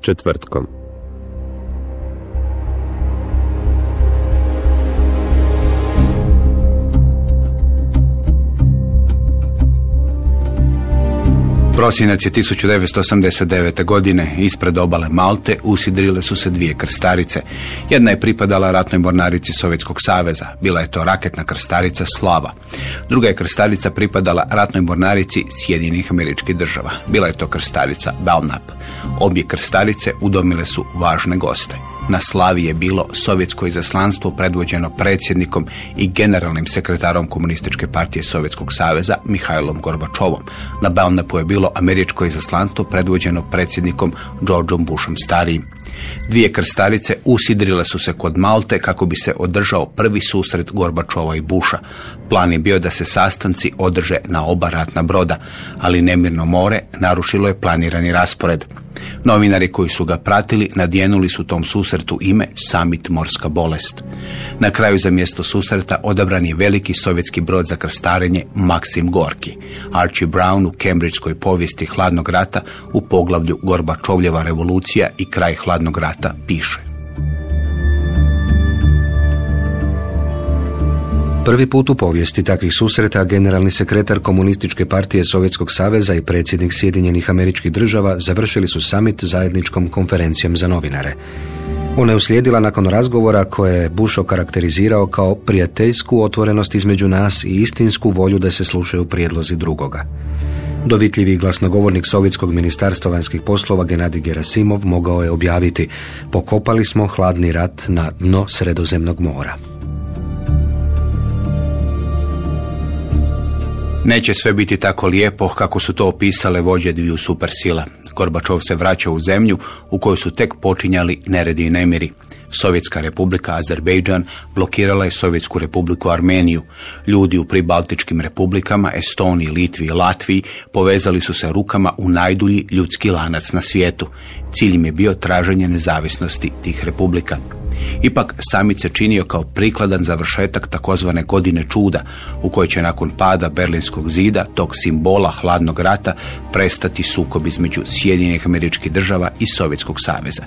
Četvrtkom. Prosinac je 1989. godine ispred obale Malte usidrile su se dvije krstarice. Jedna je pripadala ratnoj mornarici Sovjetskog saveza, bila je to raketna krstarica Slava. Druga je krstarica pripadala ratnoj mornarici Sjedinjenih američkih država, bila je to krstarica Belknap. Obje krstarice udomile su važne goste. Na Slavi je bilo sovjetsko izaslanstvo predvođeno predsjednikom i generalnim sekretarom Komunističke partije Sovjetskog saveza Mihajlom Gorbačovom. Na Belknapu je bilo američko izaslanstvo predvođeno predsjednikom Georgeom Bushom starijim. Dvije krstarice usidrile su se kod Malte kako bi se održao prvi susret Gorbačova i Busha. Plan je bio da se sastanci održe na oba ratna broda, ali nemirno more narušilo je planirani raspored. Novinari koji su ga pratili nadjenuli su tom susretu ime Summit Morska bolest. Na kraju za mjesto susreta odabran je veliki sovjetski brod za krstarenje Maksim Gorki. Archie Brown u Cambridgeskoj povijesti hladnog rata u poglavlju Gorbačovljeva revolucija i kraj hladnog rata piše. Prvi put u povijesti takvih susreta generalni sekretar Komunističke partije Sovjetskog saveza i predsjednik Sjedinjenih američkih država završili su summit zajedničkom konferencijom za novinare. Ona je uslijedila nakon razgovora koje je Bush okarakterizirao kao prijateljsku otvorenost između nas i istinsku volju da se slušaju prijedlozi drugoga. Dovitljivi glasnogovornik Sovjetskog ministarstva vanjskih poslova Genadi Gerasimov mogao je objaviti pokopali smo hladni rat na dno sredozemnog mora. Neće sve biti tako lijepo kako su to opisale vođe dviju supersila. Gorbačov se vraća u zemlju u kojoj su tek počinjali neredi i nemiri. Sovjetska republika Azerbejdžan blokirala je Sovjetsku republiku Armeniju. Ljudi u pribaltičkim republikama Estoniji, Litvi i Latviji povezali su se rukama u najdulji ljudski lanac na svijetu. Cilj im je bio traženje nezavisnosti tih republika. Ipak samit se činio kao prikladan završetak takozvane godine čuda, u kojoj će nakon pada Berlinskog zida, tog simbola hladnog rata, prestati sukob između Sjedinjenih američkih država i Sovjetskog saveza.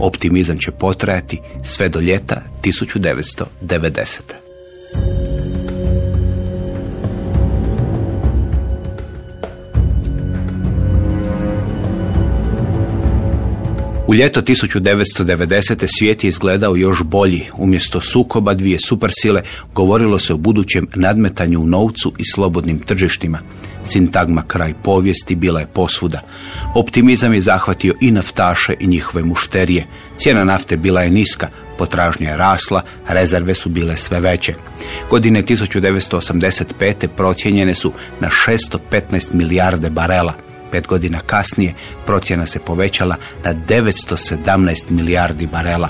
Optimizam će potrajati sve do ljeta 1990. Ljeto 1990. svijet je izgledao još bolji. Umjesto sukoba dvije supersile govorilo se o budućem nadmetanju u novcu i slobodnim tržištima. Sintagma kraj povijesti bila je posvuda. Optimizam je zahvatio i naftaše i njihove mušterije. Cijena nafte bila je niska, potražnja je rasla, rezerve su bile sve veće. Godine 1985. procijenjene su na 615 milijarde barela. Pet godina kasnije procjena se povećala na 917 milijardi barela.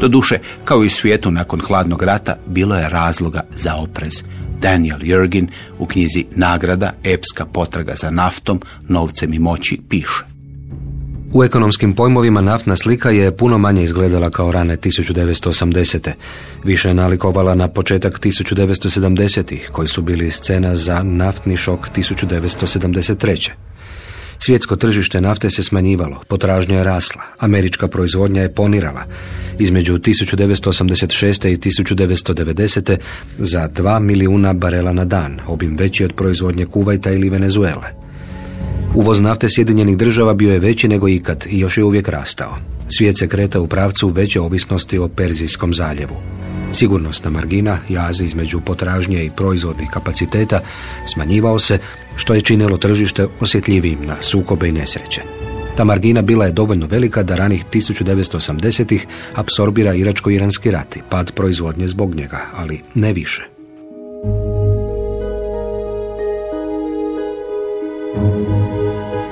Doduše, kao i svijetu nakon hladnog rata, bilo je razloga za oprez. Daniel Jurgin u knjizi Nagrada, epska potraga za naftom, novcem i moći piše. U ekonomskim pojmovima naftna slika je puno manje izgledala kao rane 1980. Više je nalikovala na početak 1970. koji su bili scena za naftni šok 1973. Svjetsko tržište nafte se smanjivalo, potražnja je rasla, američka proizvodnja je ponirala. Između 1986. i 1990. za 2 milijuna barela na dan, obim veći od proizvodnje Kuvajta ili Venezuele. Uvoz nafte Sjedinjenih država bio je veći nego ikad i još je uvijek rastao. Svijet se kreta u pravcu veće ovisnosti o Perzijskom zaljevu. Sigurnosna margina, jaz između potražnje i proizvodnih kapaciteta smanjivao se, što je činilo tržište osjetljivijim na sukobe i nesreće. Ta margina bila je dovoljno velika da ranih 1980-ih apsorbira iračko-iranski rat i pad proizvodnje zbog njega, ali ne više.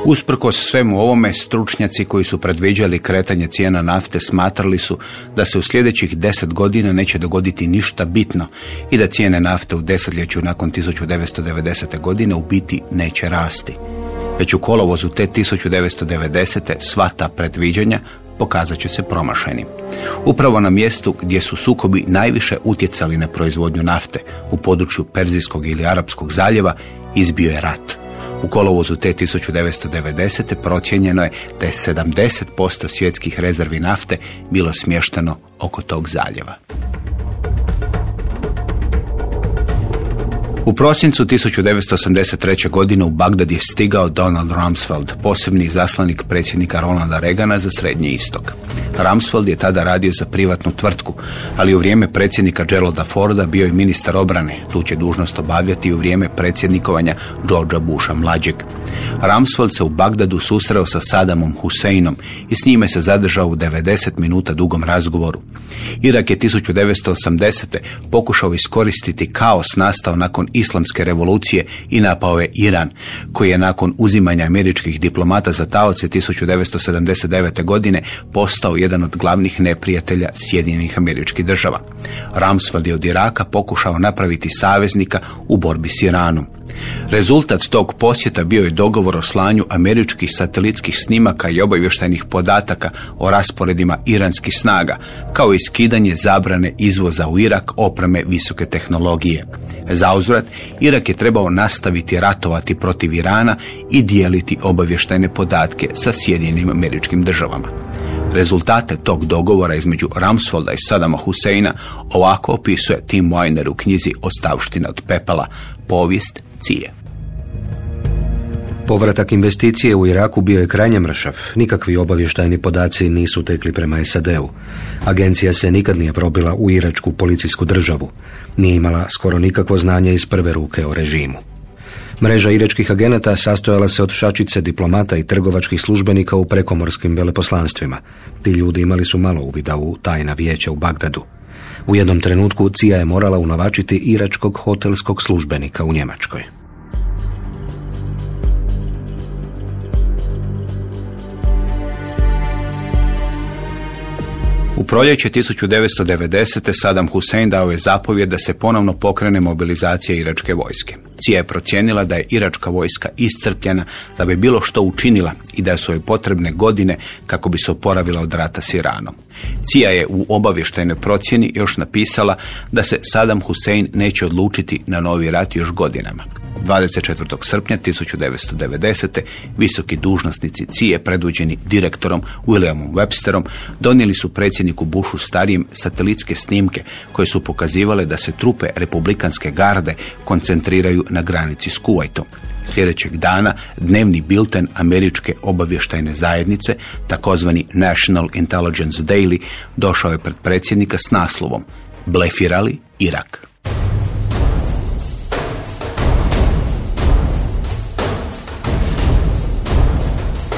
Usprkos svemu ovome, stručnjaci koji su predviđali kretanje cijena nafte smatrali su da se u sljedećih deset godina neće dogoditi ništa bitno i da cijene nafte u desetljeću nakon 1990. godine u biti neće rasti. Već u kolovozu te 1990. sva ta predviđanja pokazat će se promašenim. Upravo na mjestu gdje su sukobi najviše utjecali na proizvodnju nafte, u području Perzijskog ili Arapskog zaljeva, izbio je rat. U kolovozu te 1990. procijenjeno je da je 70% svjetskih rezervi nafte bilo smješteno oko tog zaljeva. U prosincu 1983. godine u Bagdad je stigao Donald Rumsfeld, posebni zaslanik predsjednika Ronalda Reagana za Srednji istok. Rumsfeld je tada radio za privatnu tvrtku, ali u vrijeme predsjednika Geralda Forda bio je ministar obrane. Tu će dužnost obavljati u vrijeme predsjednikovanja Georgea Busha mlađeg. Rumsfeld se u Bagdadu susreo sa Sadamom Huseinom i s njime se zadržao u 90 minuta dugom razgovoru. Irak je 1980. pokušao iskoristiti kaos nastao nakon islamske revolucije i napao je Iran, koji je nakon uzimanja američkih diplomata za taoce 1979. godine postao jedan od glavnih neprijatelja Sjedinjenih američkih država. Rumsfeld je od Iraka pokušao napraviti saveznika u borbi s Iranom. Rezultat tog posjeta bio je dogovor o slanju američkih satelitskih snimaka i obavještajnih podataka o rasporedima iranskih snaga, kao i skidanje zabrane izvoza u Irak opreme visoke tehnologije. Zauzvrat, Irak je trebao nastaviti ratovati protiv Irana i dijeliti obavještajne podatke sa Sjedinjenim američkim državama. Rezultate tog dogovora između Ramsfolda i Sadama Huseina ovako opisuje Tim Weiner u knjizi Ostavština od pepela, povijest Cije. Povratak investicije u Iraku bio je krajnje mršav. Nikakvi obavještajni podaci nisu tekli prema SAD-u. Agencija se nikad nije probila u iračku policijsku državu. Nije imala skoro nikakvo znanje iz prve ruke o režimu. Mreža iračkih agenata sastojala se od šačice diplomata i trgovačkih službenika u prekomorskim veleposlanstvima. Ti ljudi imali su malo uvida u tajna vijeća u Bagdadu. U jednom trenutku Cija je morala unovačiti iračkog hotelskog službenika u Njemačkoj. Proljeće 1990. Saddam Hussein dao je zapovjed da se ponovno pokrene mobilizacija iračke vojske. Cija je procijenila da je iračka vojska iscrpljena da bi bilo što učinila i da su joj potrebne godine kako bi se oporavila od rata s Iranom. Cija je u obavještajnoj procjeni još napisala da se Saddam Hussein neće odlučiti na novi rat još godinama. 24. srpnja 1990. visoki dužnosnici Cije predvođeni direktorom Williamom Websterom donijeli su predsjedniku Bushu starijem satelitske snimke koje su pokazivale da se trupe republikanske garde koncentriraju na granici s Kuvajtom. Sljedećeg dana dnevni bilten američke obavještajne zajednice, takozvani National Intelligence Daily, došao je pred predsjednika s naslovom Blefirali Irak.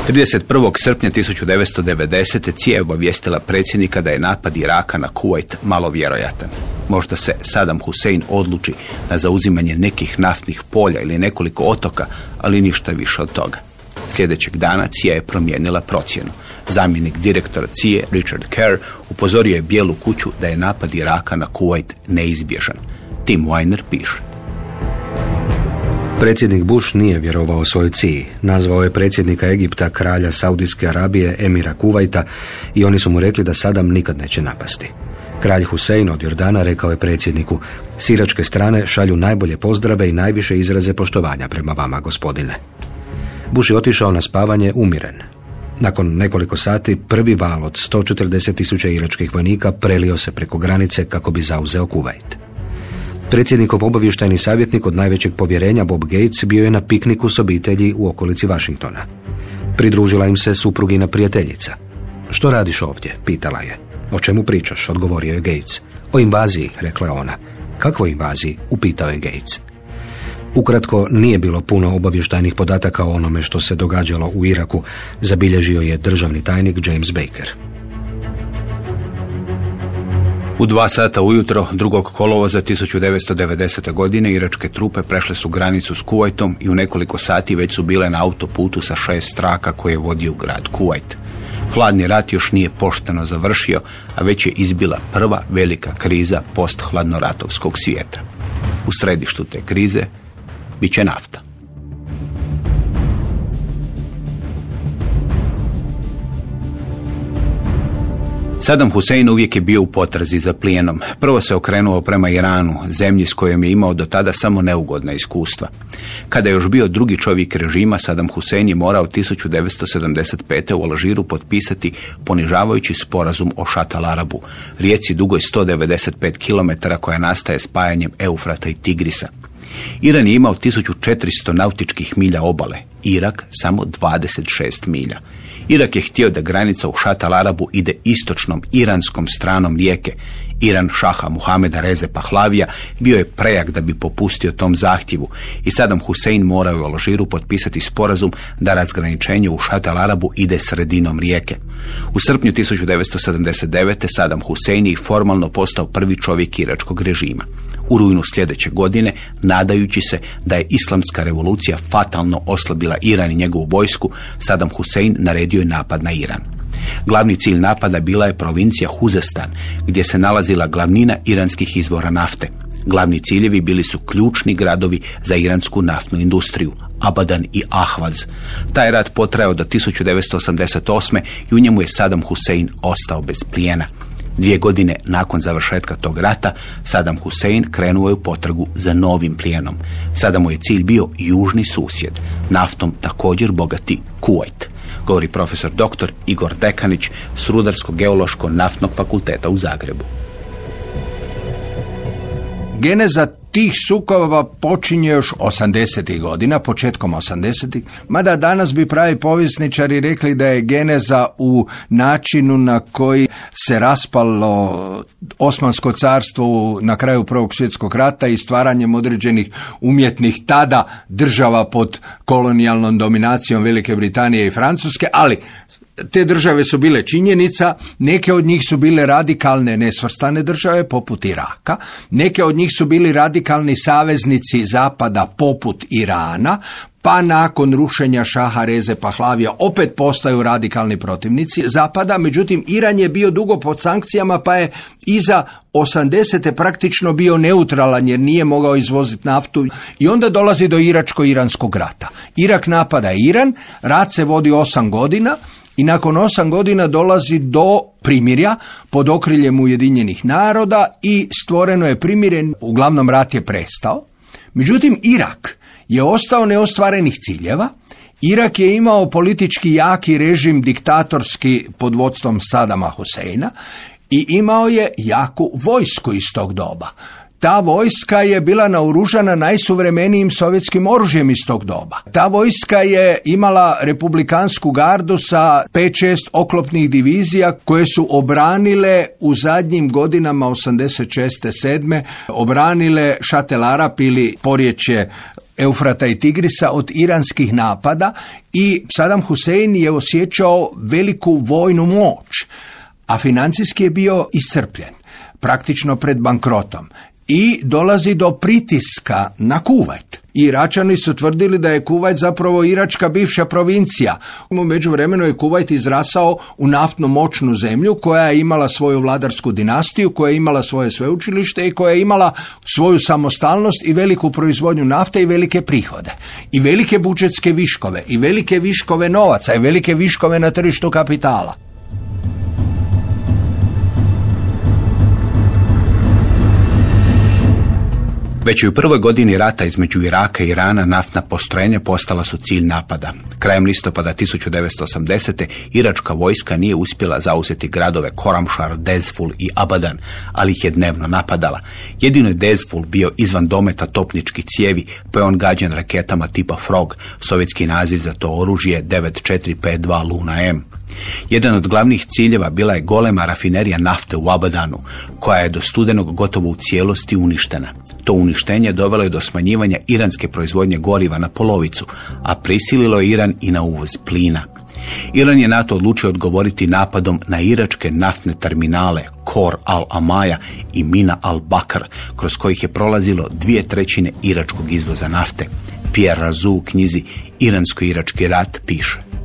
31. srpnja 1990. Cija je obavijestila predsjednika da je napad Iraka na Kuwait malo vjerojatan. Možda se Saddam Hussein odluči na zauzimanje nekih naftnih polja ili nekoliko otoka, ali ništa više od toga. Sljedećeg dana Cija je promijenila procjenu. Zamjenik direktora Cije, Richard Kerr, upozorio je Bijelu kuću da je napad Iraka na Kuwait neizbježan. Tim Weiner piše. Predsjednik Bush nije vjerovao svojoj ciji. Nazvao je predsjednika Egipta, kralja Saudijske Arabije, emira Kuvajta i oni su mu rekli da Sadam nikad neće napasti. Kralj Husein od Jordana rekao je predsjedniku, siračke strane šalju najbolje pozdrave i najviše izraze poštovanja prema vama, gospodine. Bush je otišao na spavanje umiren. Nakon nekoliko sati prvi val od 140 tisuća iračkih vojnika prelio se preko granice kako bi zauzeo Kuvajt. Predsjednikov obavještajni savjetnik od najvećeg povjerenja Bob Gates bio je na pikniku s obitelji u okolici Washingtona. Pridružila im se suprugina prijateljica. Što radiš ovdje? pitala je. O čemu pričaš, odgovorio je Gates. O invaziji, rekla je ona. Kakvoj invaziji, upitao je Gates. Ukratko, nije bilo puno obavještajnih podataka o onome što se događalo u Iraku, zabilježio je državni tajnik James Baker. U dva sata ujutro drugog kolovoza 1990. godine iračke trupe prešle su granicu s Kuvajtom i u nekoliko sati već su bile na autoputu sa šest straka koje je vodio grad Kuvajt. Hladni rat još nije pošteno završio, a već je izbila prva velika kriza post-hladnoratovskog svijeta. U središtu te krize bit će nafta. Saddam Hussein uvijek je bio u potrazi za plijenom. Prvo se okrenuo prema Iranu, zemlji s kojom je imao do tada samo neugodna iskustva. Kada je još bio drugi čovjek režima, Saddam Hussein je morao 1975. u Alžiru potpisati ponižavajući sporazum o Šatal Arabu, rijeci dugoj 195 km koja nastaje spajanjem Eufrata i Tigrisa. Iran je imao 1400 nautičkih milja obale, Irak samo 26 milja. Irak je htio da granica u Šatal Arabu ide istočnom iranskom stranom rijeke. Iran šaha Muhameda Reze Pahlavija bio je prejak da bi popustio tom zahtjevu i Saddam Hussein morao je u Alžiru potpisati sporazum da razgraničenje u Šatal Arabu ide sredinom rijeke. U srpnju 1979. Saddam Hussein je formalno postao prvi čovjek iračkog režima u rujnu sljedeće godine, nadajući se da je islamska revolucija fatalno oslabila Iran i njegovu vojsku, Saddam Hussein naredio je napad na Iran. Glavni cilj napada bila je provincija Huzestan, gdje se nalazila glavnina iranskih izvora nafte. Glavni ciljevi bili su ključni gradovi za iransku naftnu industriju, Abadan i Ahvaz. Taj rat potrajao do 1988. i u njemu je Saddam Hussein ostao bez plijena. Dvije godine nakon završetka tog rata, Saddam Hussein krenuo je u potragu za novim plijenom. Sada mu je cilj bio južni susjed, naftom također bogati Kuwait, govori profesor dr. Igor Dekanić s Rudarsko-geološko-naftnog fakulteta u Zagrebu. Geneza tih sukoba počinje još 80. godina, početkom 80. Mada danas bi pravi povjesničari rekli da je geneza u načinu na koji se raspalo Osmansko carstvo na kraju Prvog svjetskog rata i stvaranjem određenih umjetnih tada država pod kolonijalnom dominacijom Velike Britanije i Francuske, ali te države su bile činjenica, neke od njih su bile radikalne nesvrstane države poput Iraka, neke od njih su bili radikalni saveznici zapada poput Irana, pa nakon rušenja Šaha Reze Pahlavija opet postaju radikalni protivnici Zapada, međutim Iran je bio dugo pod sankcijama pa je iza 80. praktično bio neutralan jer nije mogao izvoziti naftu i onda dolazi do Iračko-Iranskog rata. Irak napada Iran, rat se vodi 8 godina, i nakon osam godina dolazi do primirja pod okriljem Ujedinjenih naroda i stvoreno je primirje, uglavnom rat je prestao. Međutim, Irak je ostao neostvarenih ciljeva, Irak je imao politički jaki režim diktatorski pod vodstvom Sadama Huseina i imao je jaku vojsku iz tog doba ta vojska je bila naoružana najsuvremenijim sovjetskim oružjem iz tog doba. Ta vojska je imala republikansku gardu sa 5-6 oklopnih divizija koje su obranile u zadnjim godinama 86. 7. obranile Šatel Arap ili porječje Eufrata i Tigrisa od iranskih napada i Saddam Hussein je osjećao veliku vojnu moć, a financijski je bio iscrpljen praktično pred bankrotom i dolazi do pritiska na Kuvajt. Iračani su tvrdili da je Kuvajt zapravo iračka bivša provincija. U međuvremenu je Kuvajt izrasao u naftno moćnu zemlju koja je imala svoju vladarsku dinastiju, koja je imala svoje sveučilište i koja je imala svoju samostalnost i veliku proizvodnju nafte i velike prihode. I velike budžetske viškove, i velike viškove novaca, i velike viškove na tržištu kapitala. Već u prvoj godini rata između Iraka i Irana naftna postrojenja postala su cilj napada. Krajem listopada 1980. iračka vojska nije uspjela zauzeti gradove Koramšar, Dezful i Abadan, ali ih je dnevno napadala. Jedino je Dezful bio izvan dometa topničkih cijevi, pa je on gađen raketama tipa Frog, sovjetski naziv za to oružje 9452 Luna M. Jedan od glavnih ciljeva bila je golema rafinerija nafte u Abadanu, koja je do studenog gotovo u cijelosti uništena. To uništenje dovelo je do smanjivanja iranske proizvodnje goriva na polovicu, a prisililo je Iran i na uvoz plina. Iran je NATO odlučio odgovoriti napadom na iračke naftne terminale Kor al-Amaja i Mina al-Bakar, kroz kojih je prolazilo dvije trećine iračkog izvoza nafte. Pierre Razu u knjizi Iransko-irački rat piše.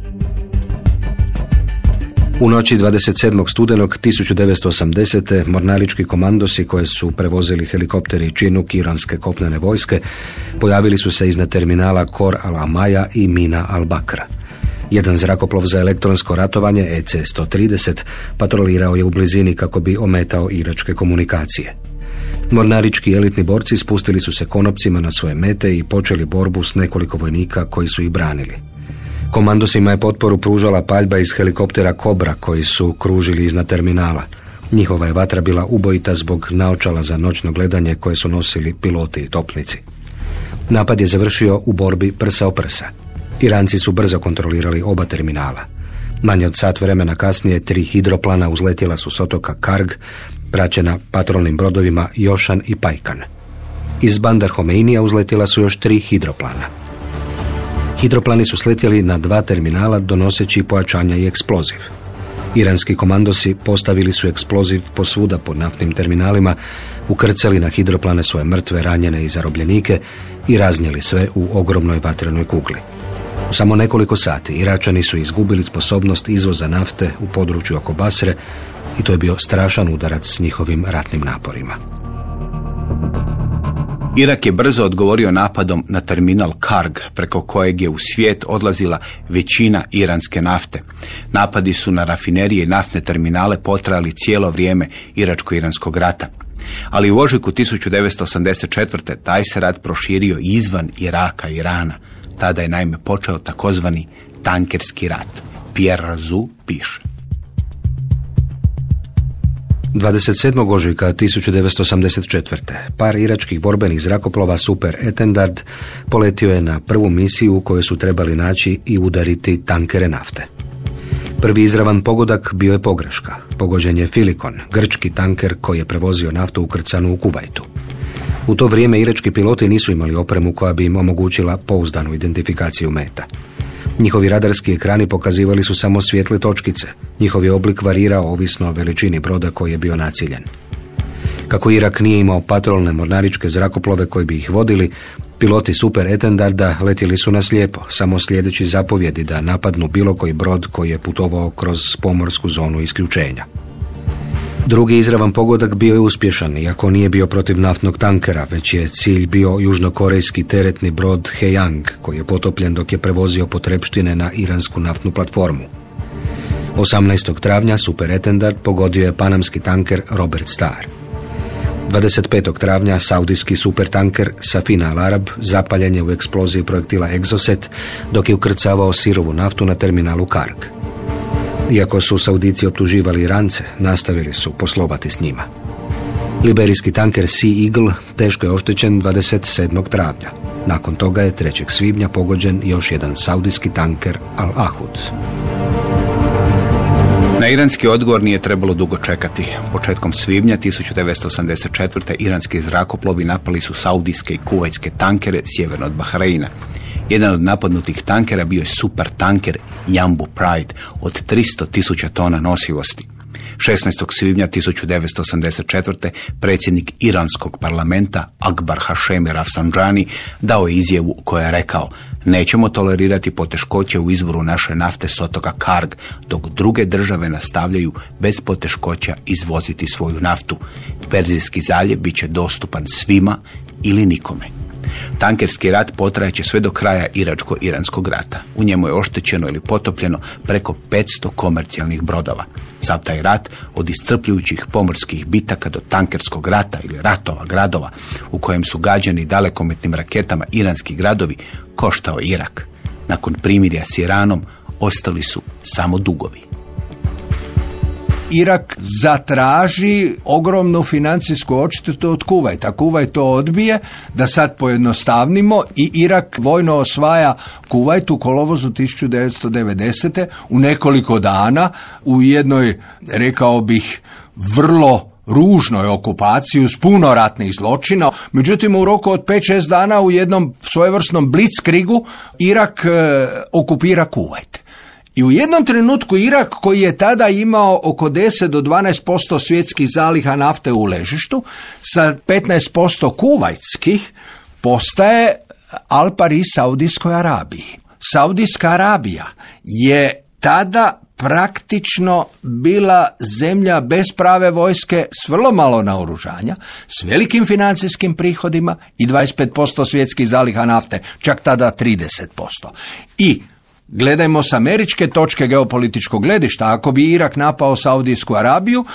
U noći 27. studenog 1980. mornarički komandosi koje su prevozili helikopteri Činuk iranske kopnene vojske pojavili su se iznad terminala Kor al-Amaja i Mina al-Bakra. Jedan zrakoplov za elektronsko ratovanje EC-130 patrolirao je u blizini kako bi ometao iračke komunikacije. Mornarički elitni borci spustili su se konopcima na svoje mete i počeli borbu s nekoliko vojnika koji su ih branili. Komandosima je potporu pružala paljba iz helikoptera Kobra koji su kružili iznad terminala. Njihova je vatra bila ubojita zbog naočala za noćno gledanje koje su nosili piloti i topnici. Napad je završio u borbi prsa o prsa. Iranci su brzo kontrolirali oba terminala. Manje od sat vremena kasnije tri hidroplana uzletjela su s otoka Karg, praćena patrolnim brodovima Jošan i Pajkan. Iz Bandar Homeinija uzletjela su još tri hidroplana. Hidroplani su sletjeli na dva terminala donoseći pojačanja i eksploziv. Iranski komandosi postavili su eksploziv posvuda po naftnim terminalima, ukrcali na hidroplane svoje mrtve, ranjene i zarobljenike i raznijeli sve u ogromnoj vatrenoj kugli. U samo nekoliko sati Iračani su izgubili sposobnost izvoza nafte u području oko Basre i to je bio strašan udarac s njihovim ratnim naporima. Irak je brzo odgovorio napadom na terminal Karg, preko kojeg je u svijet odlazila većina iranske nafte. Napadi su na rafinerije i naftne terminale potrajali cijelo vrijeme Iračko-Iranskog rata. Ali u ožujku 1984. taj se rat proširio izvan Iraka i Irana. Tada je naime počeo takozvani tankerski rat. Pierre Razu piše. 27. ožujka 1984. par iračkih borbenih zrakoplova Super Etendard poletio je na prvu misiju u kojoj su trebali naći i udariti tankere nafte. Prvi izravan pogodak bio je pogreška. Pogođen je Filikon, grčki tanker koji je prevozio naftu ukrcanu u Kuvajtu. U to vrijeme irački piloti nisu imali opremu koja bi im omogućila pouzdanu identifikaciju meta. Njihovi radarski ekrani pokazivali su samo svijetle točkice. Njihov je oblik varirao ovisno o veličini broda koji je bio naciljen. Kako Irak nije imao patrolne mornaričke zrakoplove koji bi ih vodili, piloti Super Etendarda letjeli su na slijepo, samo sljedeći zapovjedi da napadnu bilo koji brod koji je putovao kroz pomorsku zonu isključenja. Drugi izravan pogodak bio je uspješan, iako nije bio protiv naftnog tankera, već je cilj bio južnokorejski teretni brod Heyang, koji je potopljen dok je prevozio potrepštine na iransku naftnu platformu. 18. travnja Super Etendard pogodio je panamski tanker Robert Starr. 25. travnja saudijski supertanker Safina Al Arab zapaljen je u eksploziji projektila Exocet dok je ukrcavao sirovu naftu na terminalu Karg. Iako su Saudici optuživali Irance, nastavili su poslovati s njima. Liberijski tanker Sea Eagle teško je oštećen 27. travnja. Nakon toga je 3. svibnja pogođen još jedan saudijski tanker Al Ahud. Na iranski odgovor nije trebalo dugo čekati. Početkom svibnja 1984. iranski zrakoplovi napali su saudijske i kuvajske tankere sjeverno od Bahreina. Jedan od napadnutih tankera bio je super tanker Jambu Pride od 300 tisuća tona nosivosti. 16. svibnja 1984. predsjednik iranskog parlamenta Akbar Hashemi Rafsanjani dao je izjavu koja je rekao Nećemo tolerirati poteškoće u izvoru naše nafte s otoka Karg, dok druge države nastavljaju bez poteškoća izvoziti svoju naftu. Perzijski zaljev bit će dostupan svima ili nikome. Tankerski rat potrajeće sve do kraja Iračko-Iranskog rata. U njemu je oštećeno ili potopljeno preko 500 komercijalnih brodova. Sav taj rat, od iscrpljujućih pomorskih bitaka do tankerskog rata ili ratova gradova, u kojem su gađani dalekometnim raketama iranski gradovi, koštao Irak. Nakon primirja s Iranom, ostali su samo dugovi. Irak zatraži ogromnu financijsku odštetu od Kuvajta. Kuvajt to odbije, da sad pojednostavnimo i Irak vojno osvaja Kuvajt u kolovozu 1990. u nekoliko dana u jednoj, rekao bih, vrlo ružnoj okupaciji uz puno ratnih zločina. Međutim, u roku od 5-6 dana u jednom svojevrsnom blitzkrigu Irak e, okupira Kuvajt. I u jednom trenutku Irak koji je tada imao oko 10 do 12% svjetskih zaliha nafte u ležištu sa 15% kuvajtskih postaje Alpari Saudijskoj Arabiji. Saudijska Arabija je tada praktično bila zemlja bez prave vojske s vrlo malo naoružanja, s velikim financijskim prihodima i 25% svjetskih zaliha nafte, čak tada 30%. I Gledajmo s američke točke geopolitičkog gledišta. Ako bi Irak napao Saudijsku Arabiju,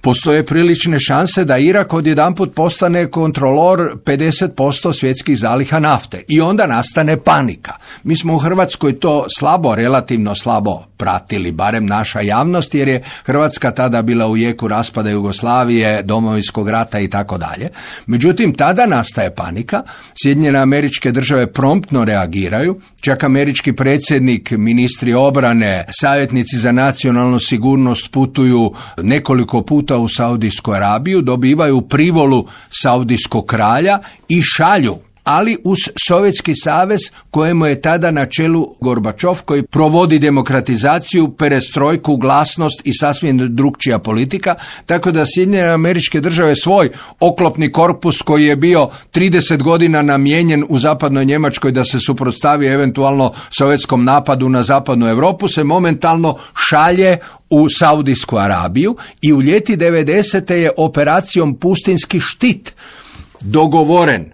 postoje prilične šanse da Irak odjedanput postane kontrolor 50% svjetskih zaliha nafte i onda nastane panika. Mi smo u Hrvatskoj to slabo, relativno slabo pratili, barem naša javnost, jer je Hrvatska tada bila u jeku raspada Jugoslavije, domovinskog rata i tako dalje. Međutim, tada nastaje panika, Sjedinjene američke države promptno reagiraju, čak američki predsjednik, ministri obrane, savjetnici za nacionalnu sigurnost putuju nekoliko puta u Saudijsku Arabiju, dobivaju privolu Saudijskog kralja i šalju ali uz Sovjetski savez kojemu je tada na čelu Gorbačov koji provodi demokratizaciju, perestrojku, glasnost i sasvim drugčija politika, tako da Sjedinjene američke države svoj oklopni korpus koji je bio 30 godina namijenjen u zapadnoj Njemačkoj da se suprotstavi eventualno sovjetskom napadu na zapadnu Europu se momentalno šalje u Saudijsku Arabiju i u ljeti 90. je operacijom Pustinski štit dogovoren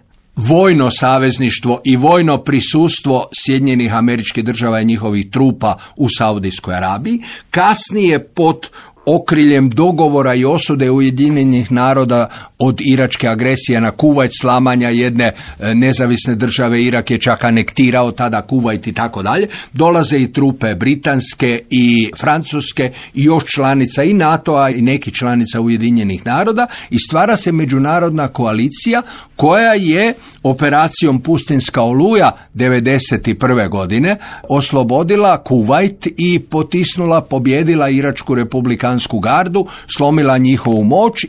vojno savezništvo i vojno prisustvo Sjedinjenih američkih država i njihovih trupa u Saudijskoj Arabiji, kasnije pod okriljem dogovora i osude Ujedinjenih naroda od iračke agresije na Kuvajt, slamanja jedne e, nezavisne države, Irak je čak anektirao tada Kuvajt i tako dalje, dolaze i trupe britanske i francuske i još članica i NATO-a i neki članica Ujedinjenih naroda i stvara se međunarodna koalicija koja je operacijom Pustinska oluja 1991. godine oslobodila Kuvajt i potisnula, pobjedila Iračku republikansku gardu, slomila njihovu moć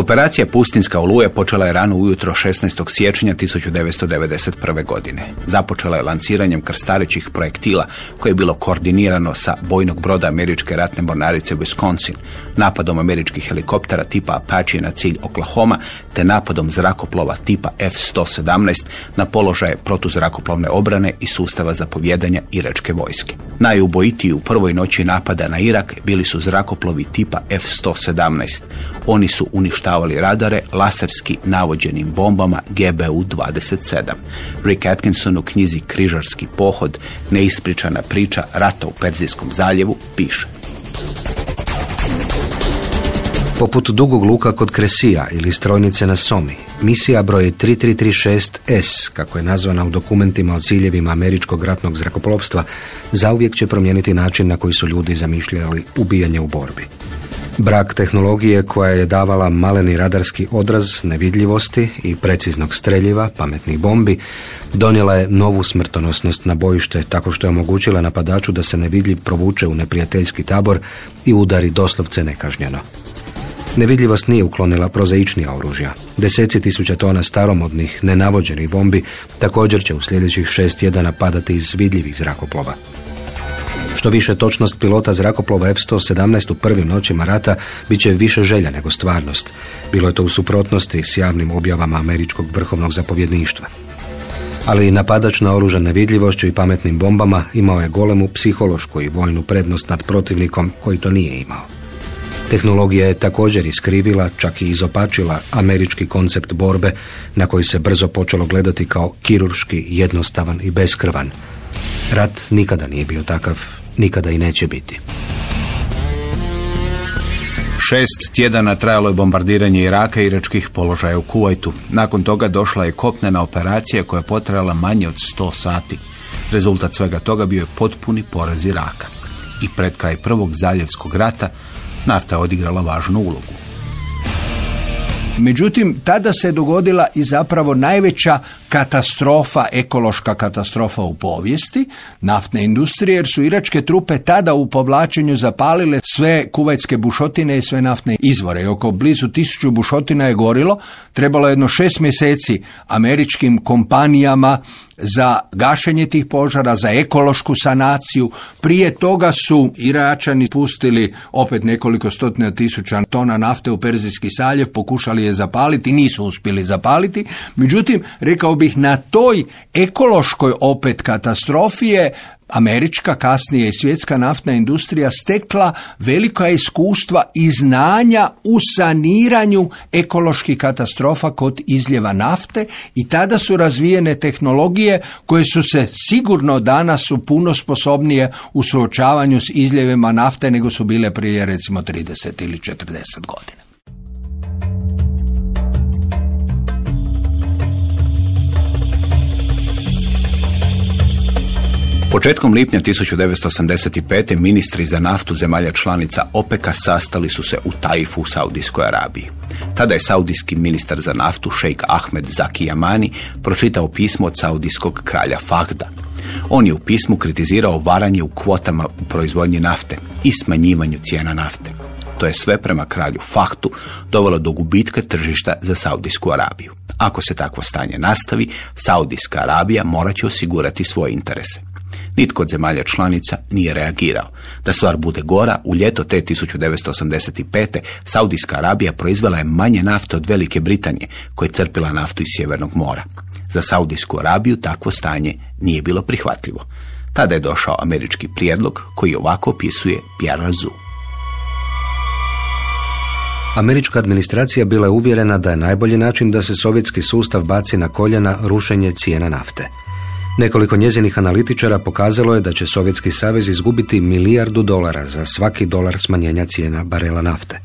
Operacija Pustinska oluja počela je rano ujutro 16. siječnja 1991. godine. Započela je lanciranjem krstarećih projektila koje je bilo koordinirano sa bojnog broda američke ratne mornarice Wisconsin, napadom američkih helikoptera tipa Apache na cilj Oklahoma, te napadom zrakoplova tipa F-117 na položaje protuzrakoplovne obrane i sustava zapovjedanja iračke vojske. Najubojitiji u prvoj noći napada na Irak bili su zrakoplovi tipa F-117. Oni su uništavali radare laserski navođenim bombama GBU-27. Rick Atkinson u knjizi Križarski pohod, neispričana priča rata u Perzijskom zaljevu, piše. Poput dugog luka kod Kresija ili strojnice na Somi, misija broj 3336S, kako je nazvana u dokumentima o ciljevima američkog ratnog zrakoplovstva, zauvijek će promijeniti način na koji su ljudi zamišljali ubijanje u borbi. Brak tehnologije koja je davala maleni radarski odraz nevidljivosti i preciznog streljiva, pametnih bombi, donijela je novu smrtonosnost na bojište tako što je omogućila napadaču da se nevidljiv provuče u neprijateljski tabor i udari doslovce nekažnjeno. Nevidljivost nije uklonila prozaičnija oružja. Deseci tisuća tona staromodnih, nenavođenih bombi također će u sljedećih šest tjedana padati iz vidljivih zrakoplova. Što više točnost pilota zrakoplova F-117 u prvim noćima rata bit će više želja nego stvarnost. Bilo je to u suprotnosti s javnim objavama američkog vrhovnog zapovjedništva. Ali i napadač na oružan nevidljivošću i pametnim bombama imao je golemu psihološku i vojnu prednost nad protivnikom koji to nije imao. Tehnologija je također iskrivila, čak i izopačila američki koncept borbe na koji se brzo počelo gledati kao kirurški, jednostavan i beskrvan. Rat nikada nije bio takav, nikada i neće biti. Šest tjedana trajalo je bombardiranje Iraka i iračkih položaja u Kuvajtu. Nakon toga došla je kopnena operacija koja je potrajala manje od 100 sati. Rezultat svega toga bio je potpuni poraz Iraka. I pred kraj prvog zaljevskog rata nafta je odigrala važnu ulogu. Međutim, tada se dogodila i zapravo najveća katastrofa, ekološka katastrofa u povijesti naftne industrije, jer su iračke trupe tada u povlačenju zapalile sve kuvajtske bušotine i sve naftne izvore. I oko blizu tisuću bušotina je gorilo. Trebalo je jedno šest mjeseci američkim kompanijama za gašenje tih požara, za ekološku sanaciju. Prije toga su Iračani pustili opet nekoliko stotina tisuća tona nafte u Perzijski saljev, pokušali je zapaliti, nisu uspjeli zapaliti. Međutim, rekao bih na toj ekološkoj opet katastrofi je američka, kasnije i svjetska naftna industrija stekla velika iskustva i znanja u saniranju ekoloških katastrofa kod izljeva nafte i tada su razvijene tehnologije koje su se sigurno danas su puno sposobnije u suočavanju s izljevima nafte nego su bile prije recimo 30 ili 40 godina. Početkom lipnja 1985. ministri za naftu zemalja članica OPEC-a sastali su se u Taifu u Saudijskoj Arabiji. Tada je saudijski ministar za naftu, šejk Ahmed Zaki Yamani, pročitao pismo od saudijskog kralja Fahda. On je u pismu kritizirao varanje u kvotama u proizvodnji nafte i smanjivanju cijena nafte. To je sve prema kralju Fahtu dovelo do gubitka tržišta za Saudijsku Arabiju. Ako se takvo stanje nastavi, Saudijska Arabija morat će osigurati svoje interese. Nitko od zemalja članica nije reagirao. Da stvar bude gora, u ljeto te 1985. Saudijska Arabija proizvela je manje nafte od Velike Britanije, koja je crpila naftu iz Sjevernog mora. Za Saudijsku Arabiju takvo stanje nije bilo prihvatljivo. Tada je došao američki prijedlog koji ovako opisuje Pierre Razou. Američka administracija bila je uvjerena da je najbolji način da se sovjetski sustav baci na koljena rušenje cijena nafte. Nekoliko njezinih analitičara pokazalo je da će Sovjetski savez izgubiti milijardu dolara za svaki dolar smanjenja cijena barela nafte.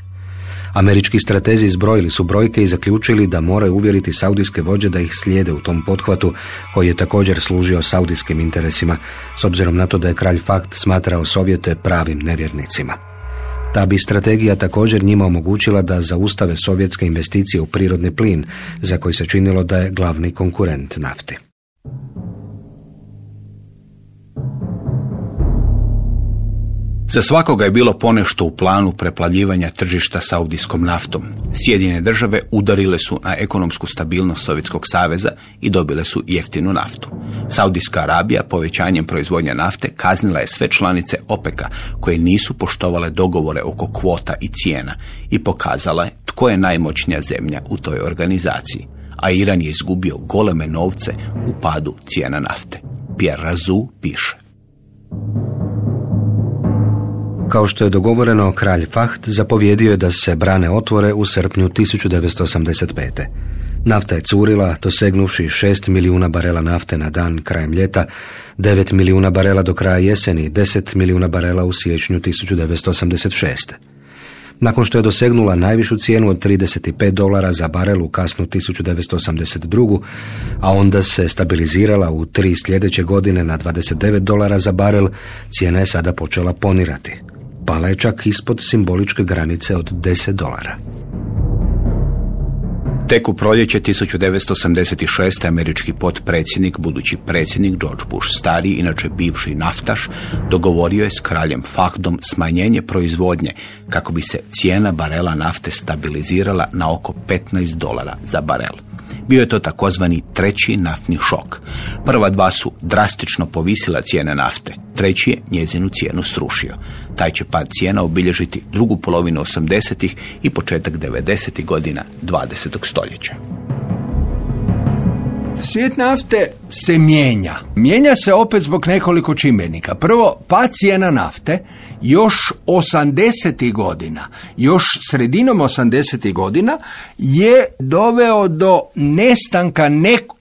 Američki stratezi izbrojili su brojke i zaključili da moraju uvjeriti saudijske vođe da ih slijede u tom pothvatu koji je također služio saudijskim interesima, s obzirom na to da je kralj Fakt smatrao Sovjete pravim nevjernicima. Ta bi strategija također njima omogućila da zaustave sovjetske investicije u prirodni plin, za koji se činilo da je glavni konkurent nafti. Za svakoga je bilo ponešto u planu preplavljivanja tržišta saudijskom naftom. Sjedine države udarile su na ekonomsku stabilnost Sovjetskog saveza i dobile su jeftinu naftu. Saudijska Arabija povećanjem proizvodnje nafte kaznila je sve članice OPEC-a koje nisu poštovale dogovore oko kvota i cijena i pokazala je tko je najmoćnija zemlja u toj organizaciji. A Iran je izgubio goleme novce u padu cijena nafte. Pierre piše. Kao što je dogovoreno, kralj Fahd zapovjedio je da se brane otvore u srpnju 1985. Nafta je curila, dosegnuvši 6 milijuna barela nafte na dan krajem ljeta, 9 milijuna barela do kraja jeseni, 10 milijuna barela u siječnju 1986. Nakon što je dosegnula najvišu cijenu od 35 dolara za barel u kasnu 1982. a onda se stabilizirala u tri sljedeće godine na 29 dolara za barel, cijena je sada počela ponirati pala je čak ispod simboličke granice od 10 dolara. Tek u proljeće 1986. američki potpredsjednik, budući predsjednik George Bush stari, inače bivši naftaš, dogovorio je s kraljem Fahdom smanjenje proizvodnje kako bi se cijena barela nafte stabilizirala na oko 15 dolara za barel. Bio je to takozvani treći naftni šok. Prva dva su drastično povisila cijene nafte, treći je njezinu cijenu srušio. Taj će pad cijena obilježiti drugu polovinu 80. i početak 90. godina 20. stoljeća. Svijet nafte se mijenja. Mijenja se opet zbog nekoliko čimbenika. Prvo, pad cijena nafte još 80. godina, još sredinom 80. godina je doveo do nestanka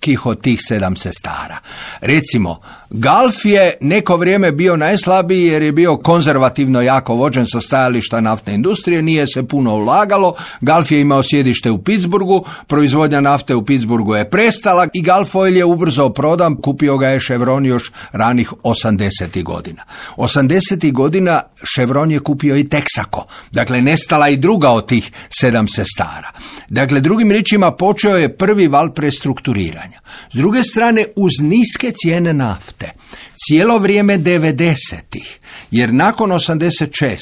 nekih od tih sedam sestara. Recimo, Galf je neko vrijeme bio najslabiji jer je bio konzervativno jako vođen sa stajališta naftne industrije, nije se puno ulagalo, Galf je imao sjedište u Pittsburghu, proizvodnja nafte u Pittsburghu je prestala i Gulf Oil je ubrzo prodan, kupio ga je Chevron još ranih 80. godina. 80. godina Chevron je kupio i Texaco, dakle nestala i druga od tih sedam sestara. Dakle, drugim riječima počeo je prvi val prestrukturiranja. S druge strane, uz niske cijene nafte, cijelo vrijeme 90-ih, jer nakon 86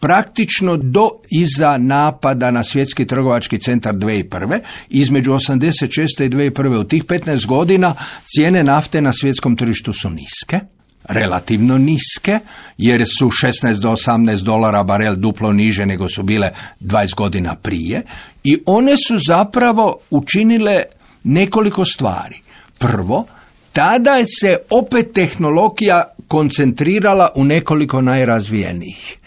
praktično do iza napada na svjetski trgovački centar 2001. između 86. i 2001. u tih 15 godina cijene nafte na svjetskom tržištu su niske relativno niske, jer su 16 do 18 dolara barel duplo niže nego su bile 20 godina prije i one su zapravo učinile nekoliko stvari. Prvo, tada se opet tehnologija koncentrirala u nekoliko najrazvijenijih.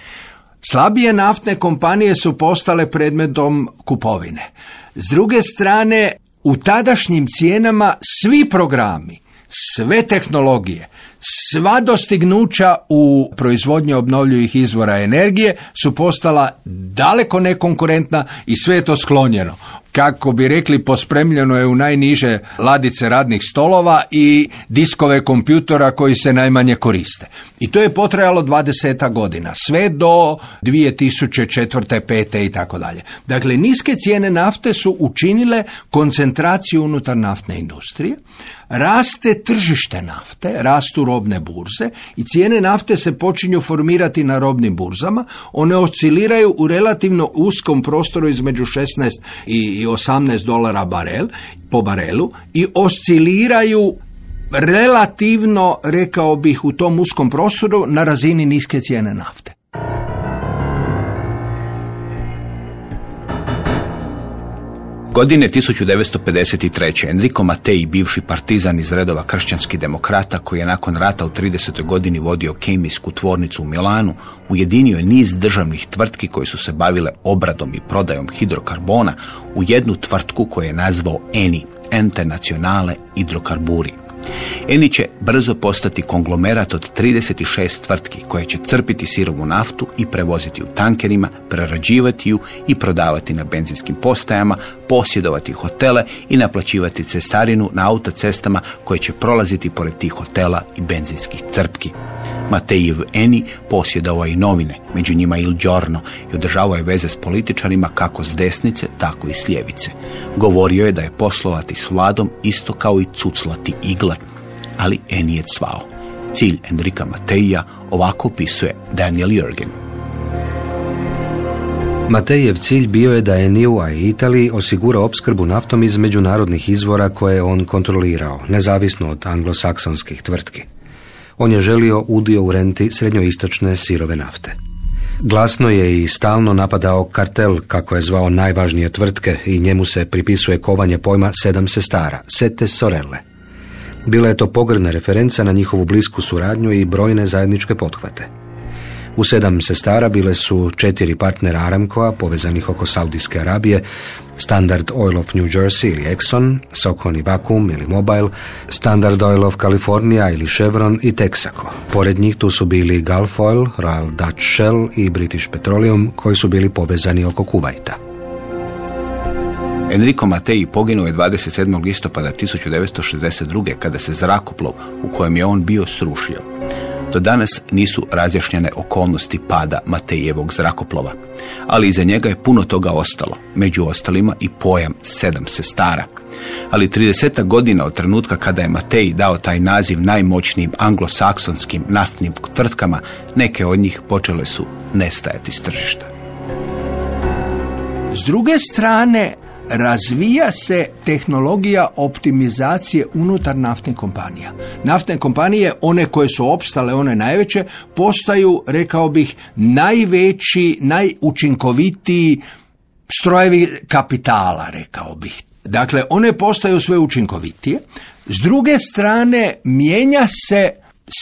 Slabije naftne kompanije su postale predmetom kupovine. S druge strane, u tadašnjim cijenama svi programi, sve tehnologije, sva dostignuća u proizvodnji obnovljivih izvora energije su postala daleko nekonkurentna i sve je to sklonjeno kako bi rekli, pospremljeno je u najniže ladice radnih stolova i diskove kompjutora koji se najmanje koriste. I to je potrajalo 20 godina, sve do 2004. 5. i tako dalje. Dakle, niske cijene nafte su učinile koncentraciju unutar naftne industrije, raste tržište nafte, rastu robne burze i cijene nafte se počinju formirati na robnim burzama, one osciliraju u relativno uskom prostoru između 16 i 18 dolara barel, po barelu i osciliraju relativno, rekao bih, u tom uskom prostoru na razini niske cijene nafte. Godine 1953. Enrico Matei, bivši partizan iz redova kršćanskih demokrata, koji je nakon rata u 30. godini vodio kemijsku tvornicu u Milanu, ujedinio je niz državnih tvrtki koje su se bavile obradom i prodajom hidrokarbona u jednu tvrtku koju je nazvao ENI, Ente Nacionale Hidrokarburi. Eni će brzo postati konglomerat od 36 tvrtki koje će crpiti sirovu naftu i prevoziti u tankerima, prerađivati ju i prodavati na benzinskim postajama, posjedovati hotele i naplaćivati cestarinu na autocestama koje će prolaziti pored tih hotela i benzinskih crpki. Matejev Eni posjedovao i novine, među njima Il Giorno, i održavao je veze s političarima kako s desnice, tako i s ljevice. Govorio je da je poslovati s vladom isto kao i cuclati igle, ali Eni je cvao. Cilj Enrika Mateja ovako opisuje Daniel Jurgen. Matejev cilj bio je da Eniju, a i Italiji osigura opskrbu naftom iz međunarodnih izvora koje on kontrolirao, nezavisno od anglosaksonskih tvrtki. On je želio udio u renti srednjoistočne sirove nafte. Glasno je i stalno napadao kartel, kako je zvao najvažnije tvrtke i njemu se pripisuje kovanje pojma sedam sestara, sete sorelle. Bila je to pogrdna referenca na njihovu blisku suradnju i brojne zajedničke pothvate. U sedam sestara bile su četiri partnera Aramkoa povezanih oko Saudijske Arabije, Standard Oil of New Jersey ili Exxon, Sokon i Vacuum ili Mobile, Standard Oil of California ili Chevron i Texaco. Pored njih tu su bili Gulf Oil, Royal Dutch Shell i British Petroleum koji su bili povezani oko Kuvajta. Enrico Matei poginuo je 27. listopada 1962. kada se zrakoplov u kojem je on bio srušio. Do danas nisu razjašnjene okolnosti pada Matejevog zrakoplova, ali iza njega je puno toga ostalo, među ostalima i pojam sedam sestara. Ali 30 godina od trenutka kada je Matej dao taj naziv najmoćnijim anglosaksonskim naftnim tvrtkama, neke od njih počele su nestajati s tržišta. S druge strane, razvija se tehnologija optimizacije unutar naftnih kompanija. Naftne kompanije, one koje su opstale, one najveće, postaju, rekao bih, najveći, najučinkovitiji strojevi kapitala, rekao bih. Dakle, one postaju sve učinkovitije. S druge strane, mijenja se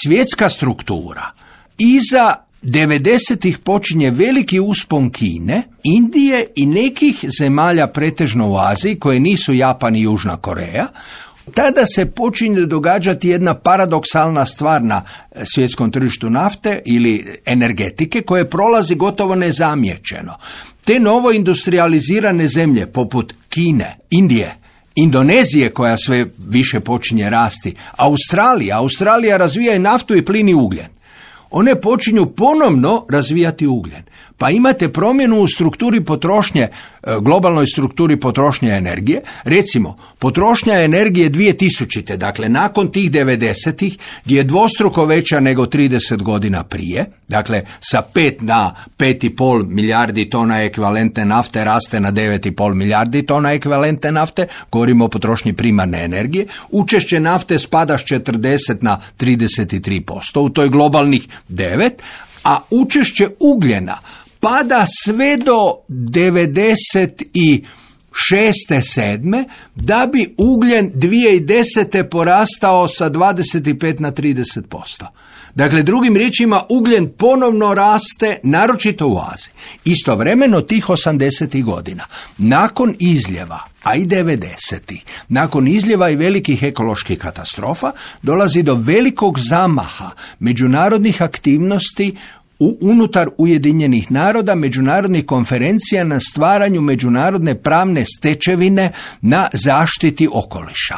svjetska struktura. Iza 90-ih počinje veliki uspon Kine, Indije i nekih zemalja pretežno u Aziji, koje nisu Japan i Južna Koreja, tada se počinje događati jedna paradoksalna stvar na svjetskom tržištu nafte ili energetike koje prolazi gotovo nezamjećeno. Te novo industrializirane zemlje poput Kine, Indije, Indonezije koja sve više počinje rasti, Australija, Australija razvija i naftu i plin i ugljen. One počinju ponovno razvijati ugljen. Pa imate promjenu u strukturi potrošnje, e, globalnoj strukturi potrošnje energije. Recimo, potrošnja energije 2000. Dakle, nakon tih 90-ih je dvostruko veća nego 30 godina prije. Dakle, sa 5 na 5,5 milijardi tona ekvivalentne nafte raste na 9,5 milijardi tona ekvivalentne nafte. Govorimo o potrošnji primarne energije. Učešće nafte spada s 40 na 33%. U toj globalnih 9, a učešće ugljena pada sve do 96. sedme da bi ugljen 2010. porastao sa 25 na 30%. Dakle, drugim riječima, ugljen ponovno raste, naročito u Aziji. Istovremeno tih 80. godina, nakon izljeva, a i 90. nakon izljeva i velikih ekoloških katastrofa, dolazi do velikog zamaha međunarodnih aktivnosti u unutar Ujedinjenih naroda, međunarodnih konferencija na stvaranju međunarodne pravne stečevine na zaštiti okoliša.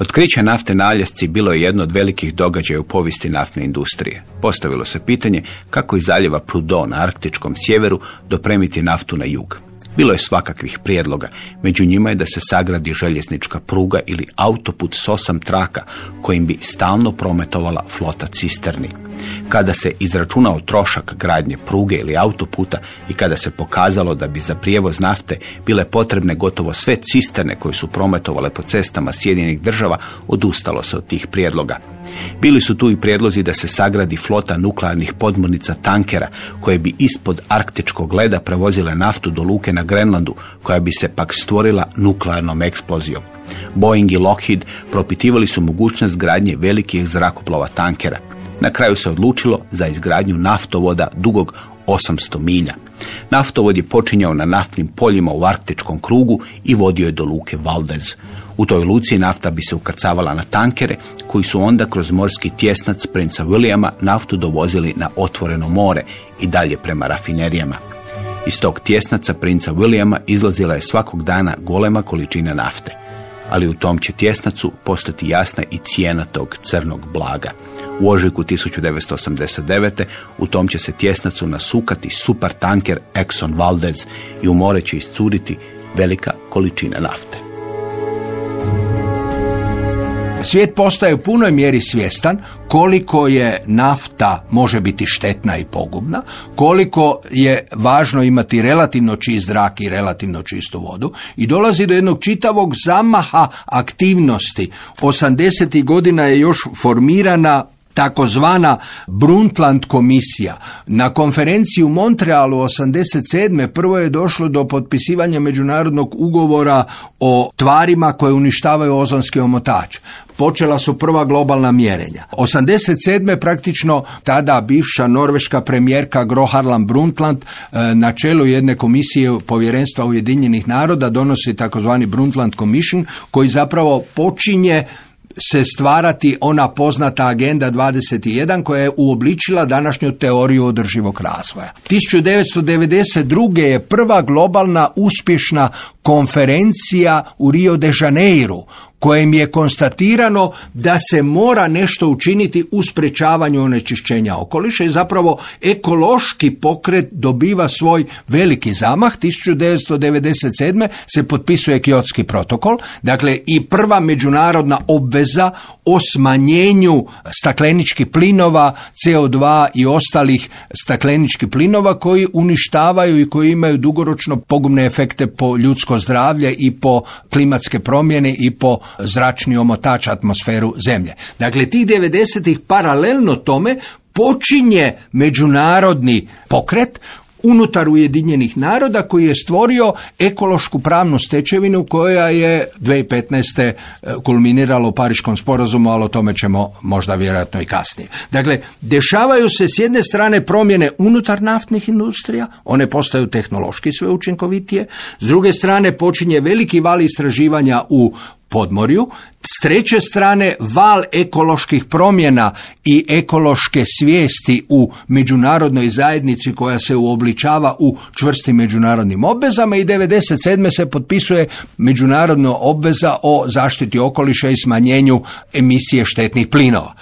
Otkriće nafte na Aljasci bilo je jedno od velikih događaja u povijesti naftne industrije. Postavilo se pitanje kako iz zaljeva Prudon na arktičkom sjeveru dopremiti naftu na jug. Bilo je svakakvih prijedloga. Među njima je da se sagradi željeznička pruga ili autoput s osam traka kojim bi stalno prometovala flota cisterni. Kada se izračunao trošak gradnje pruge ili autoputa i kada se pokazalo da bi za prijevoz nafte bile potrebne gotovo sve cisterne koje su prometovale po cestama Sjedinjenih država, odustalo se od tih prijedloga. Bili su tu i prijedlozi da se sagradi flota nuklearnih podmornica tankera koje bi ispod arktičkog leda prevozile naftu do luke na Grenlandu koja bi se pak stvorila nuklearnom eksplozijom. Boeing i Lockheed propitivali su mogućnost gradnje velikih zrakoplova tankera. Na kraju se odlučilo za izgradnju naftovoda dugog 800 milja. Naftovod je počinjao na naftnim poljima u arktičkom krugu i vodio je do luke Valdez. U toj luci nafta bi se ukrcavala na tankere koji su onda kroz morski tjesnac princa Williama naftu dovozili na otvoreno more i dalje prema rafinerijama. Iz tog tjesnaca princa Williama izlazila je svakog dana golema količina nafte. Ali u tom će tjesnacu postati jasna i cijena tog crnog blaga. U ožujku 1989. u tom će se tjesnacu nasukati super tanker Exxon Valdez i u more će iscuriti velika količina nafte. Svijet postaje u punoj mjeri svjestan koliko je nafta može biti štetna i pogubna, koliko je važno imati relativno čist zrak i relativno čistu vodu i dolazi do jednog čitavog zamaha aktivnosti. 80. godina je još formirana takozvana Brundtland komisija. Na konferenciji u Montrealu 87. prvo je došlo do potpisivanja međunarodnog ugovora o tvarima koje uništavaju ozonski omotač. Počela su prva globalna mjerenja. 87. praktično tada bivša norveška premijerka Gro Harlem Brundtland e, na čelu jedne komisije povjerenstva Ujedinjenih naroda donosi takozvani Brundtland Commission koji zapravo počinje se stvarati ona poznata agenda 21 koja je uobličila današnju teoriju održivog razvoja. 1992. je prva globalna uspješna konferencija u Rio de Janeiro kojem je konstatirano da se mora nešto učiniti u sprečavanju onečišćenja okoliša i zapravo ekološki pokret dobiva svoj veliki zamah. 1997. se potpisuje Kiotski protokol, dakle i prva međunarodna obveza o smanjenju stakleničkih plinova, CO2 i ostalih stakleničkih plinova koji uništavaju i koji imaju dugoročno pogubne efekte po ljudsko zdravlje i po klimatske promjene i po zračni omotač atmosferu zemlje. Dakle, tih 90-ih paralelno tome počinje međunarodni pokret unutar Ujedinjenih naroda koji je stvorio ekološku pravnu stečevinu koja je 2015. e, kulminirala u Pariškom sporazumu, ali o tome ćemo možda vjerojatno i kasnije. Dakle, dešavaju se s jedne strane promjene unutar naftnih industrija, one postaju tehnološki sve učinkovitije, s druge strane počinje veliki val istraživanja u podmorju, s treće strane val ekoloških promjena i ekološke svijesti u međunarodnoj zajednici koja se uobličava u čvrstim međunarodnim obvezama i 97. se potpisuje međunarodna obveza o zaštiti okoliša i smanjenju emisije štetnih plinova.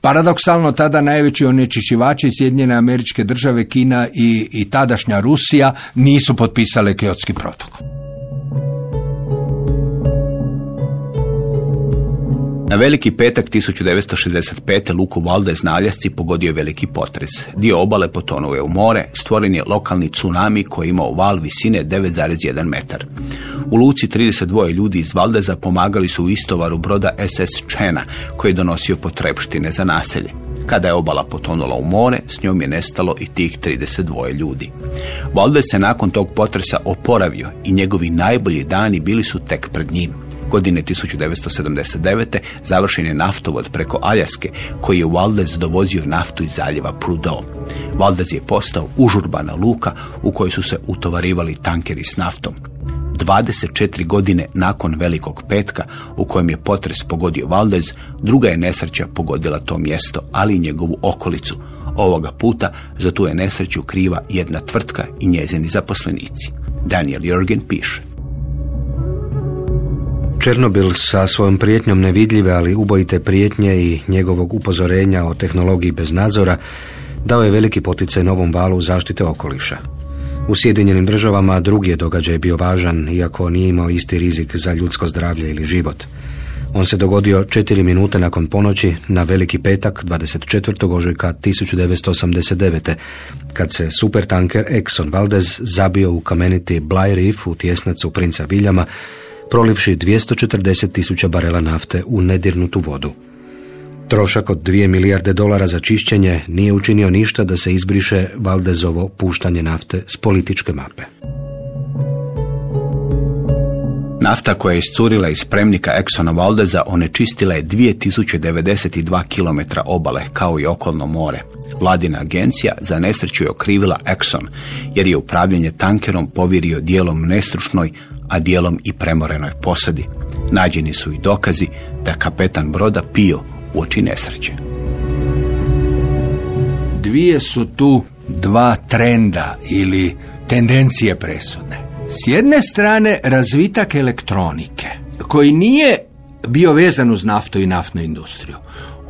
Paradoksalno tada najveći onečišćivači Sjedinjene američke države, Kina i, i tadašnja Rusija nisu potpisale Kyotski protokol. Na veliki petak 1965. Luku Valdez na Aljasci pogodio veliki potres. Dio obale potonuo je u more, stvoren je lokalni tsunami koji je imao val visine 9,1 metar. U luci 32 ljudi iz Valdeza pomagali su u istovaru broda SS Čena koji je donosio potrebštine za naselje. Kada je obala potonula u more, s njom je nestalo i tih 32 ljudi. Valdez se nakon tog potresa oporavio i njegovi najbolji dani bili su tek pred njim. Godine 1979. završen je naftovod preko Aljaske koji je Valdez dovozio naftu iz zaljeva Prudhoe. Valdez je postao užurbana luka u kojoj su se utovarivali tankeri s naftom. 24 godine nakon velikog petka u kojem je potres pogodio Valdez, druga je nesreća pogodila to mjesto, ali i njegovu okolicu. Ovoga puta za tu je nesreću kriva jedna tvrtka i njezini zaposlenici. Daniel Jurgen piše. Černobil sa svojom prijetnjom nevidljive, ali ubojite prijetnje i njegovog upozorenja o tehnologiji bez nadzora dao je veliki poticaj novom valu zaštite okoliša. U Sjedinjenim državama drugi je događaj bio važan, iako nije imao isti rizik za ljudsko zdravlje ili život. On se dogodio četiri minute nakon ponoći na veliki petak 24. ožujka 1989. kad se supertanker Exxon Valdez zabio u kameniti Bly Reef u tjesnacu princa Viljama prolivši 240 tisuća barela nafte u nedirnutu vodu. Trošak od 2 milijarde dolara za čišćenje nije učinio ništa da se izbriše Valdezovo puštanje nafte s političke mape. Nafta koja je iscurila iz spremnika Exxona Valdeza onečistila je 2092 km obale, kao i okolno more. Vladina agencija za nesreću je okrivila Exxon, jer je upravljanje tankerom povjerio dijelom nestručnoj, a dijelom i premorenoj posadi. Nađeni su i dokazi da kapetan broda pio u oči nesreće. Dvije su tu dva trenda ili tendencije presudne. S jedne strane razvitak elektronike, koji nije bio vezan uz naftu i naftnu industriju.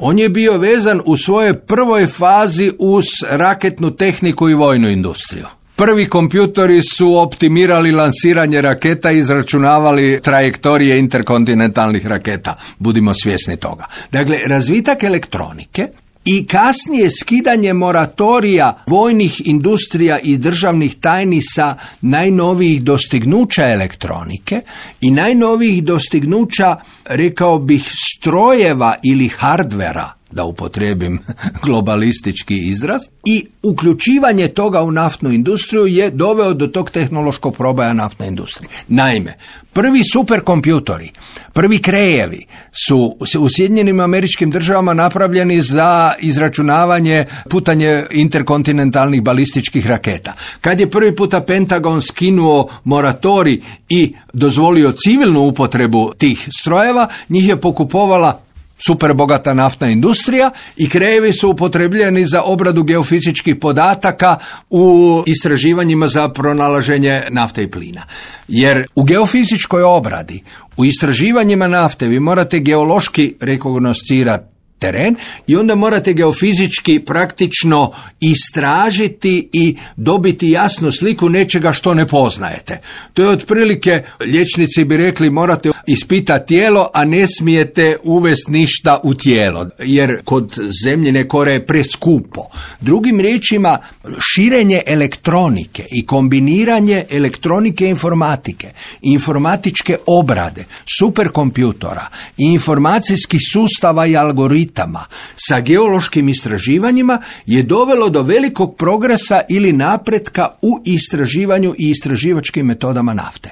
On je bio vezan u svojoj prvoj fazi uz raketnu tehniku i vojnu industriju. Prvi kompjutori su optimirali lansiranje raketa i izračunavali trajektorije interkontinentalnih raketa. Budimo svjesni toga. Dakle, razvitak elektronike i kasnije skidanje moratorija vojnih industrija i državnih tajni sa najnovijih dostignuća elektronike i najnovijih dostignuća, rekao bih, strojeva ili hardvera da upotrijebim globalistički izraz, i uključivanje toga u naftnu industriju je doveo do tog tehnološkog probaja naftne industrije. Naime, prvi superkompjutori, prvi krejevi su u Sjedinjenim američkim državama napravljeni za izračunavanje putanje interkontinentalnih balističkih raketa. Kad je prvi puta Pentagon skinuo moratori i dozvolio civilnu upotrebu tih strojeva, njih je pokupovala super bogata naftna industrija i krejevi su upotrebljeni za obradu geofizičkih podataka u istraživanjima za pronalaženje nafte i plina. Jer u geofizičkoj obradi, u istraživanjima nafte vi morate geološki rekognoscirati teren i onda morate geofizički praktično istražiti i dobiti jasnu sliku nečega što ne poznajete. To je otprilike, liječnici bi rekli morate ispitati tijelo, a ne smijete uvesti ništa u tijelo, jer kod zemljine kore je preskupo. Drugim riječima, širenje elektronike i kombiniranje elektronike i informatike, informatičke obrade, superkompjutora i informacijskih sustava i algoritma orbitama sa geološkim istraživanjima je dovelo do velikog progresa ili napretka u istraživanju i istraživačkim metodama nafte.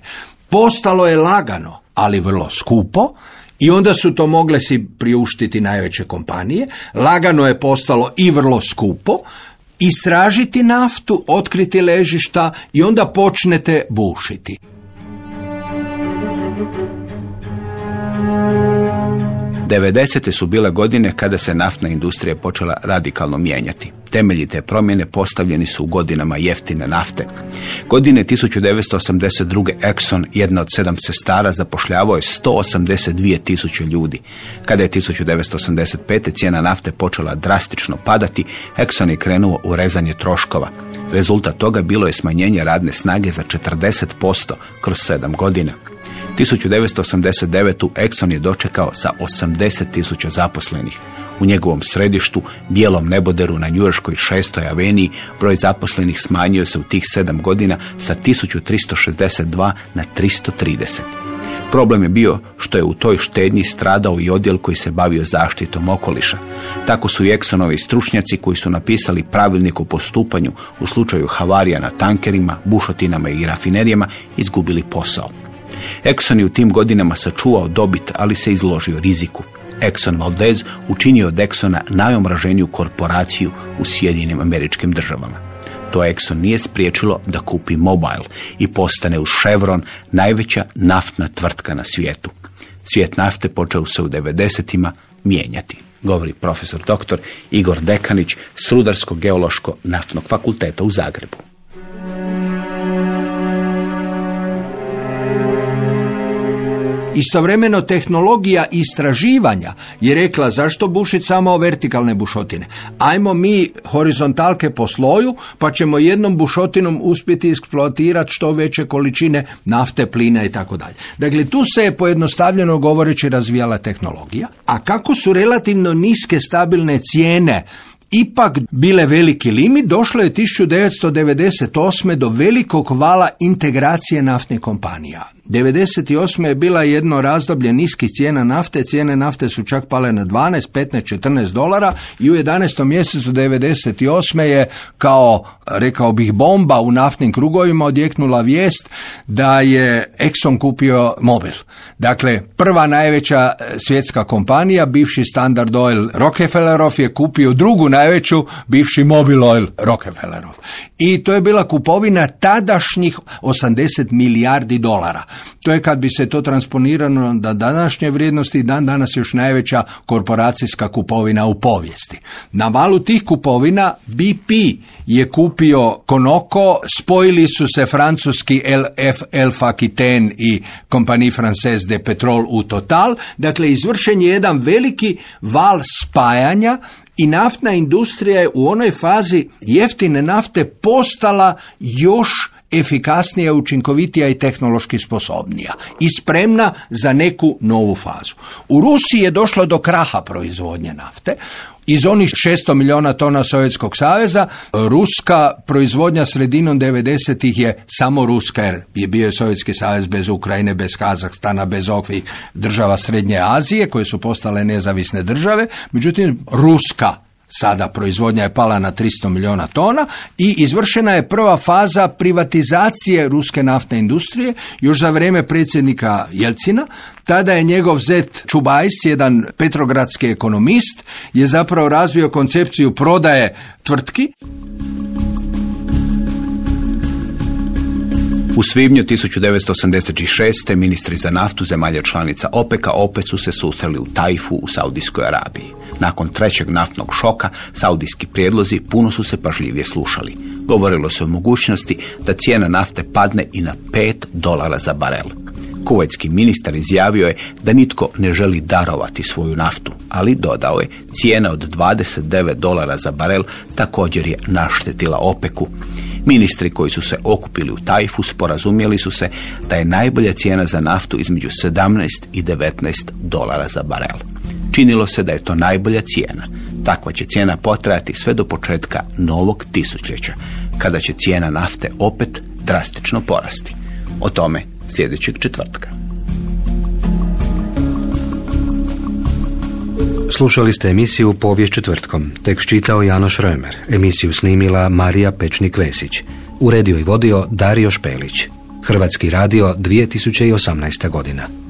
Postalo je lagano, ali vrlo skupo, i onda su to mogle si priuštiti najveće kompanije. Lagano je postalo i vrlo skupo, istražiti naftu, otkriti ležišta i onda počnete bušiti. 90. su bile godine kada se naftna industrija počela radikalno mijenjati. Temelji te promjene postavljeni su u godinama jeftine nafte. Godine 1982. Exxon, jedna od sedam sestara, zapošljavao je 182 tisuće ljudi. Kada je 1985. cijena nafte počela drastično padati, Exxon je krenuo u rezanje troškova. Rezultat toga bilo je smanjenje radne snage za 40% kroz sedam godina. 1989. Exxon je dočekao sa 80 tisuća zaposlenih. U njegovom središtu, bijelom neboderu na njujorškoj 6. aveniji, broj zaposlenih smanjio se u tih sedam godina sa 1362 na 330. Problem je bio što je u toj štednji stradao i odjel koji se bavio zaštitom okoliša. Tako su i Exxonovi stručnjaci koji su napisali pravilnik o postupanju u slučaju havarija na tankerima, bušotinama i rafinerijama izgubili posao. Exxon je u tim godinama sačuvao dobit, ali se izložio riziku. Exxon Valdez učinio od Exxona najomraženiju korporaciju u Sjedinim američkim državama. To Exxon nije spriječilo da kupi Mobile i postane uz Chevron najveća naftna tvrtka na svijetu. Svijet nafte počeo se u 90-ima mijenjati, govori profesor dr. Igor Dekanić s Rudarsko-geološko naftnog fakulteta u Zagrebu. Istovremeno tehnologija istraživanja je rekla zašto bušiti samo vertikalne bušotine. Ajmo mi horizontalke po sloju pa ćemo jednom bušotinom uspjeti eksploatirati što veće količine nafte, plina i tako dalje. Dakle, tu se je pojednostavljeno govoreći razvijala tehnologija, a kako su relativno niske stabilne cijene ipak bile veliki limit, došlo je 1998. do velikog vala integracije naftnih kompanija. 98. je bila jedno razdoblje niskih cijena nafte, cijene nafte su čak pale na 12, 15, 14 dolara i u 11. mjesecu 98. je kao, rekao bih, bomba u naftnim krugovima odjeknula vijest da je Exxon kupio mobil. Dakle, prva najveća e, svjetska kompanija, bivši Standard Oil Rockefellerov je kupio drugu najveću, bivši Mobil Oil Rockefellerov. I to je bila kupovina tadašnjih 80 milijardi dolara. To je kad bi se to transponirano na današnje vrijednosti, dan danas još najveća korporacijska kupovina u povijesti. Na valu tih kupovina BP je kupio Konoko, spojili su se francuski LF Elf Aquitaine i kompaniji Française de Petrol u Total. Dakle, izvršen je jedan veliki val spajanja i naftna industrija je u onoj fazi jeftine nafte postala još efikasnija, učinkovitija i tehnološki sposobnija i spremna za neku novu fazu. U Rusiji je došlo do kraha proizvodnje nafte. Iz onih 600 milijuna tona Sovjetskog saveza, ruska proizvodnja sredinom 90-ih je samo ruska, jer je bio Sovjetski savez bez Ukrajine, bez Kazahstana, bez ovih država Srednje Azije, koje su postale nezavisne države. Međutim, ruska Sada proizvodnja je pala na 300 milijuna tona i izvršena je prva faza privatizacije ruske naftne industrije još za vrijeme predsjednika Jelcina. Tada je njegov zet Čubajs, jedan petrogradski ekonomist, je zapravo razvio koncepciju prodaje tvrtki. U svibnju 1986. ministri za naftu zemalja članica OPEC-a opet su se susreli u Tajfu u Saudijskoj Arabiji. Nakon trećeg naftnog šoka, saudijski prijedlozi puno su se pažljivije slušali. Govorilo se o mogućnosti da cijena nafte padne i na 5 dolara za barel. Kuvajtski ministar izjavio je da nitko ne želi darovati svoju naftu, ali dodao je cijena od 29 dolara za barel također je naštetila opeku. Ministri koji su se okupili u Tajfu sporazumjeli su se da je najbolja cijena za naftu između 17 i 19 dolara za barel. Činilo se da je to najbolja cijena. Takva će cijena potrajati sve do početka novog tisućljeća, kada će cijena nafte opet drastično porasti. O tome sljedećeg četvrtka. Slušali ste emisiju Povijest četvrtkom. Tekst čitao Janoš Römer. Emisiju snimila Marija Pečnik-Vesić. Uredio i vodio Dario Špelić. Hrvatski radio 2018. godina.